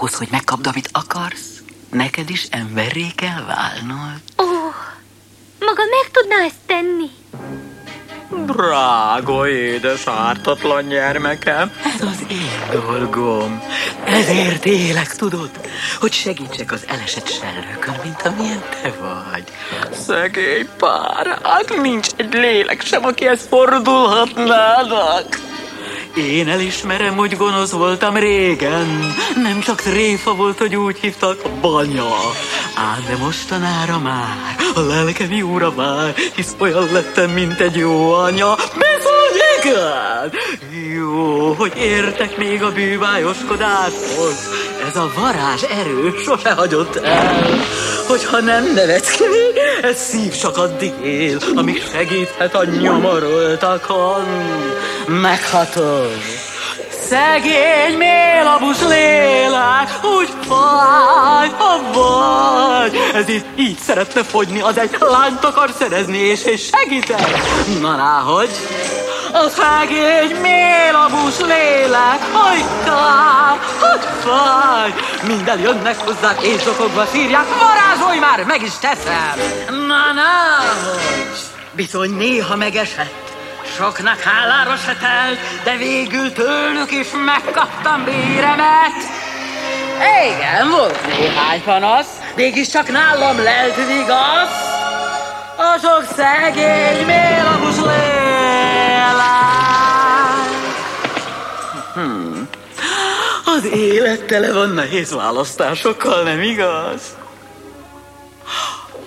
ahhoz, hogy megkapd, amit akarsz, neked is emberré kell válnod. Ó, maga meg tudná ezt tenni? Drága, édes, ártatlan gyermekem, ez az én dolgom. Ezért élek, tudod, hogy segítsek az elesett sellőkön, mint amilyen te vagy. Szegény pár, hát nincs egy lélek sem, akihez fordulhatnának. Én elismerem, hogy gonosz voltam régen. Nem csak tréfa volt, hogy úgy hívtak banya. Ám de mostanára már a lelkem jóra vár, hisz olyan lettem, mint egy jó anya. Bizony, igen! Jó, hogy értek még a bűvájoskodáshoz. Ez a varázs erő sose hagyott el. Hogyha nem nevetsz ki, ez szív csak addig él, amíg segíthet a nyomoroltakon. Meghatod. Szegény mélabus lélek, úgy fáj, ha vagy. Ez itt így szeretne fogyni, az egy lányt akar szerezni, és, és segítek. Na, náhogy. A szegény mélabus lélek, hogy kár, hogy fáj. Minden jönnek hozzá, és zokogva sírják, varázsolj már, meg is teszem. Na, náhogy. Bizony néha megesett. Soknak hálára se telt, de végül tőlük is megkaptam béremet. Igen, volt néhány panasz, mégiscsak nálam lelt igaz. A szegény mélabus élet tele van nehéz választásokkal, nem igaz?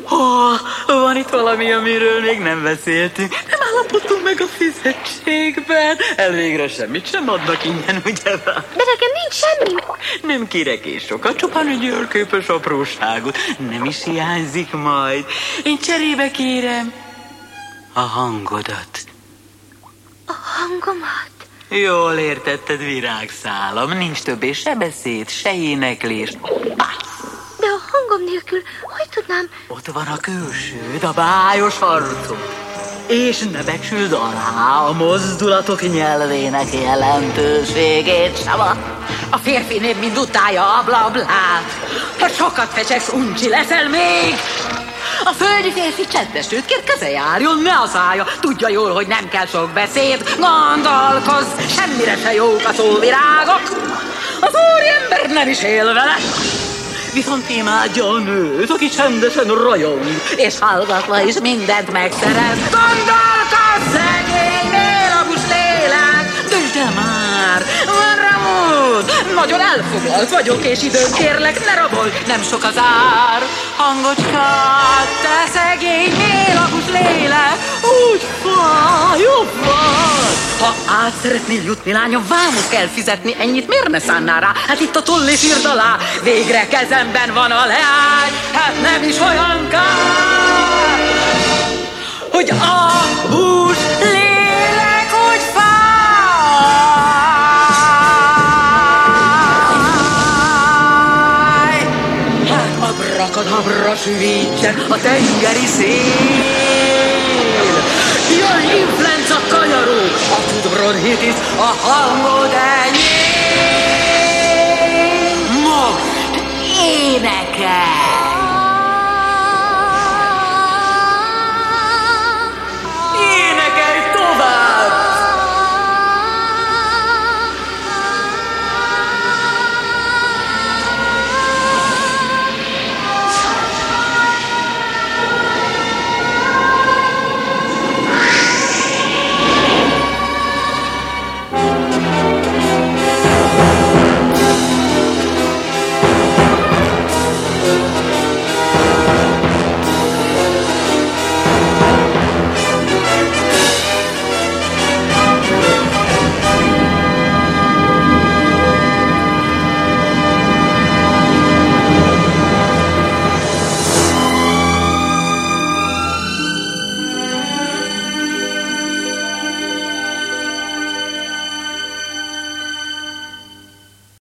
Oh, van itt valami, amiről még nem beszéltünk. Nem állapodtunk meg a fizetségben. Elvégre semmit sem adnak ingyen, ugye? De nekem nincs semmi. Nem kérek és sokat, csupán egy örkőpös apróságot. Nem is hiányzik majd. Én cserébe kérem a hangodat. A hangomat? Jól értetted, virágszálam. Nincs többé se beszéd, se éneklés. Pász! De a hangom nélkül hogy tudnám... Ott van a külsőd, a bájos arcod. És ne becsüld alá a mozdulatok nyelvének jelentőségét sem. A férfi név mind utálja a blablát. Ha sokat fecsegsz, uncsi leszel még. A földi férfi csendes nőt kér keze járjon, ne a szája. Tudja jól, hogy nem kell sok beszéd. Gondolkozz, semmire se jók a szóvirágok. Az úriember nem is él vele. Viszont imádja a nőt, aki csendesen rajong, és hallgatva is mindent megszerez. Gondolkodj, szegény mélabus lélek! El már! Nagyon elfoglalt vagyok, és időn kérlek, ne rabolj, nem sok az ár. Hangocskát, te szegény mélabus lélek, úgy fáj, jobb! Ha át szeretnél jutni, lányom, vámot kell fizetni, ennyit miért ne szánnál rá? Hát itt a tollis írd alá, végre kezemben van a leány, hát nem is olyan kár, hogy a hús abrakadabra süvítsen a tengeri szél. Jön influenza kanyaró, a tudbronhitis, a hangod enyém. Most énekel!